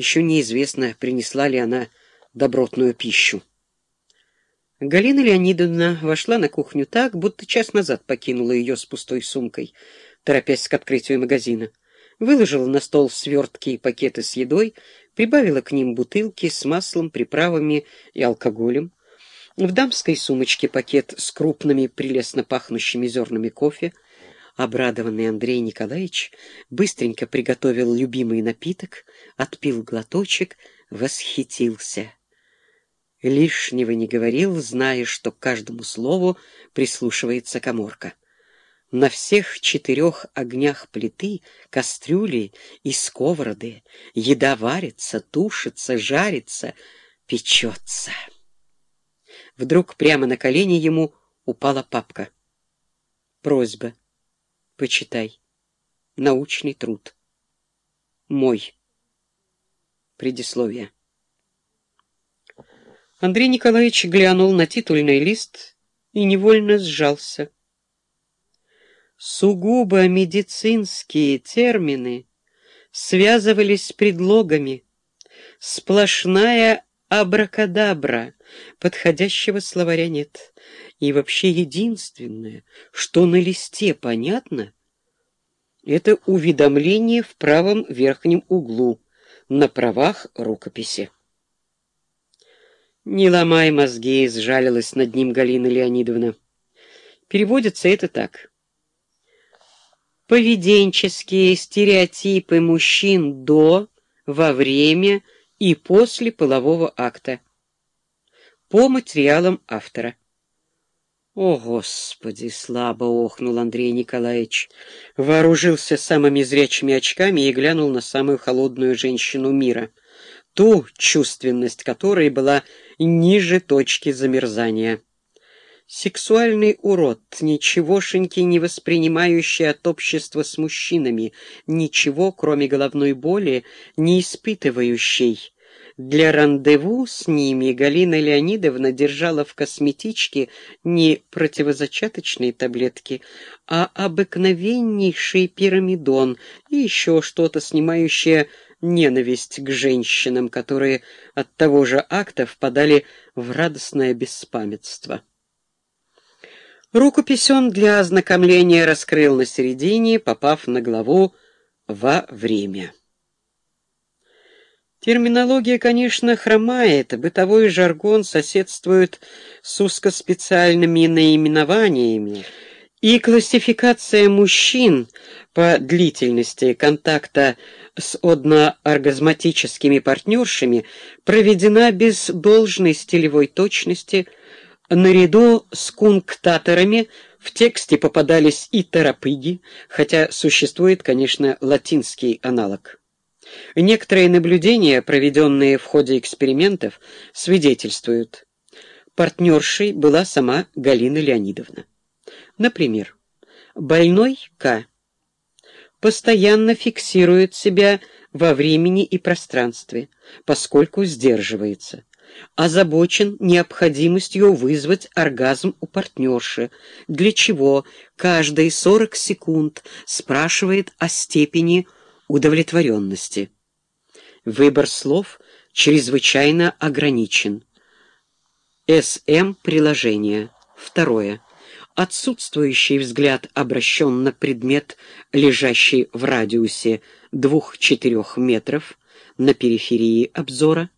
Еще неизвестно, принесла ли она добротную пищу. Галина Леонидовна вошла на кухню так, будто час назад покинула ее с пустой сумкой, торопясь к открытию магазина. Выложила на стол свертки и пакеты с едой, прибавила к ним бутылки с маслом, приправами и алкоголем. В дамской сумочке пакет с крупными, прелестно пахнущими зернами кофе. Обрадованный Андрей Николаевич быстренько приготовил любимый напиток, отпил глоточек, восхитился. Лишнего не говорил, зная, что к каждому слову прислушивается коморка. На всех четырех огнях плиты, кастрюли и сковороды еда варится, тушится, жарится, печется. Вдруг прямо на колени ему упала папка. Просьба. Почитай. Научный труд. Мой. Предисловие. Андрей Николаевич глянул на титульный лист и невольно сжался. Сугубо медицинские термины связывались с предлогами. Сплошная абракадабра, подходящего словаря нет. И вообще единственное, что на листе понятно, это уведомление в правом верхнем углу на правах рукописи. «Не ломай мозги», — сжалилась над ним Галина Леонидовна. Переводится это так. Поведенческие стереотипы мужчин до, во время и после полового акта. По материалам автора. «О, Господи!» — слабо охнул Андрей Николаевич. Вооружился самыми зрячими очками и глянул на самую холодную женщину мира — ту чувственность которой была ниже точки замерзания. Сексуальный урод, ничегошеньки не воспринимающий от общества с мужчинами, ничего, кроме головной боли, не испытывающий. Для рандеву с ними Галина Леонидовна держала в косметичке не противозачаточные таблетки, а обыкновеннейший пирамидон и еще что-то, снимающее ненависть к женщинам, которые от того же акта впадали в радостное беспамятство. Рукопись он для ознакомления раскрыл на середине, попав на главу «Во время». Терминология, конечно, хромает, бытовой жаргон соседствует с узкоспециальными наименованиями, и классификация мужчин по длительности контакта с однооргазматическими партнершами проведена без должной стилевой точности. Наряду с кунктаторами в тексте попадались и торопыги, хотя существует, конечно, латинский аналог. Некоторые наблюдения, проведенные в ходе экспериментов, свидетельствуют. Партнершей была сама Галина Леонидовна. Например, больной К постоянно фиксирует себя во времени и пространстве, поскольку сдерживается, озабочен необходимостью вызвать оргазм у партнерши, для чего каждые 40 секунд спрашивает о степени удовлетворенности. Выбор слов чрезвычайно ограничен. СМ приложение. Второе. Отсутствующий взгляд обращен на предмет, лежащий в радиусе двух-четырех метров на периферии обзора,